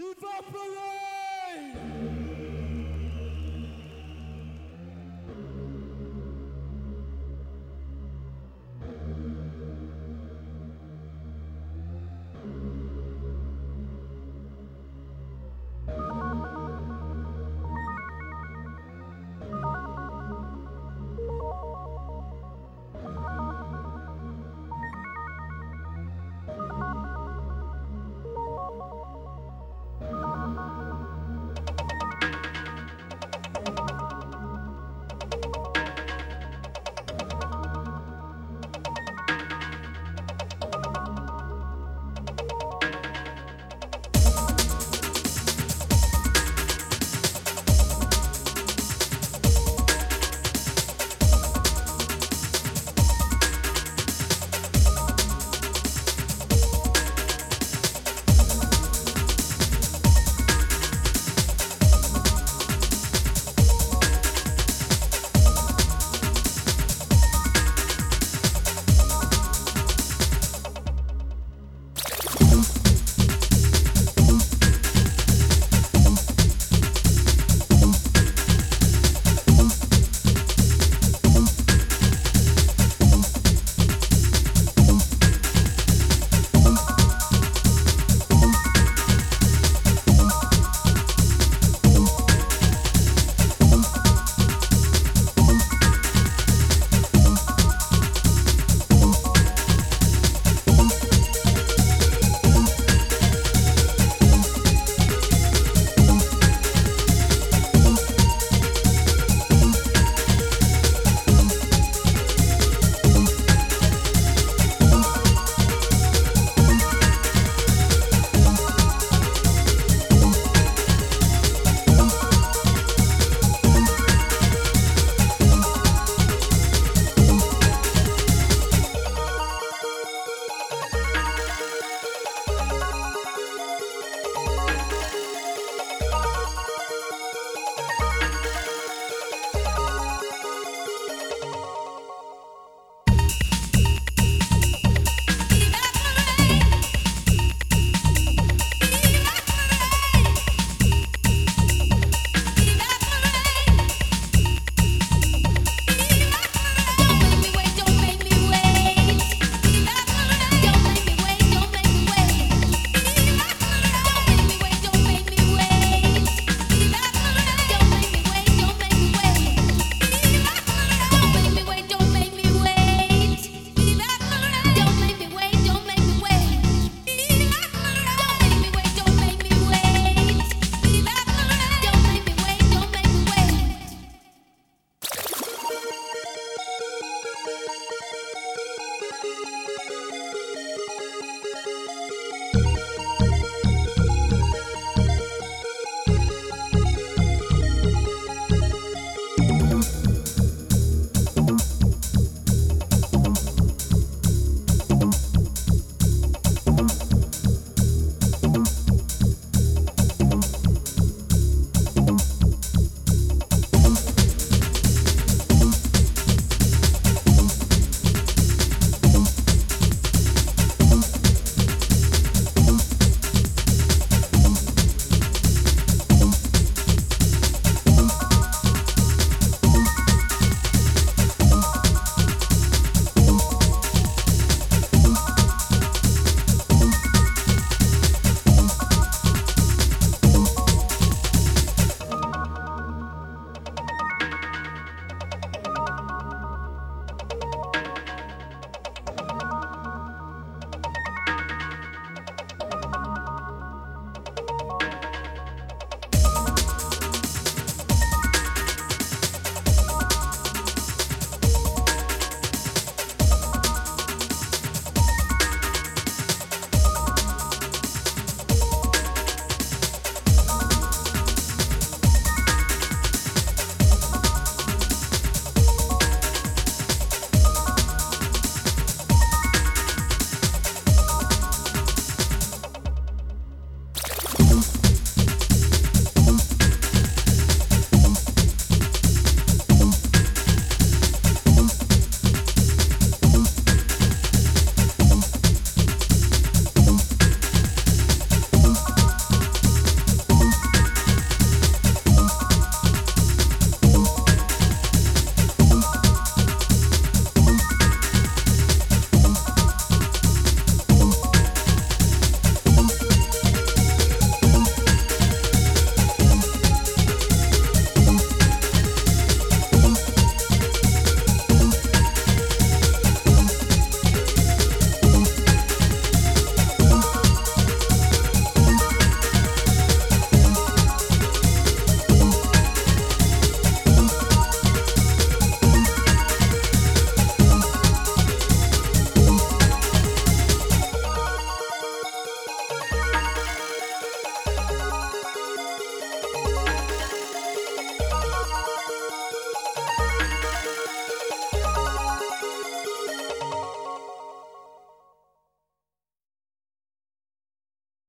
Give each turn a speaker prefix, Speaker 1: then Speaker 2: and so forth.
Speaker 1: Evaporate!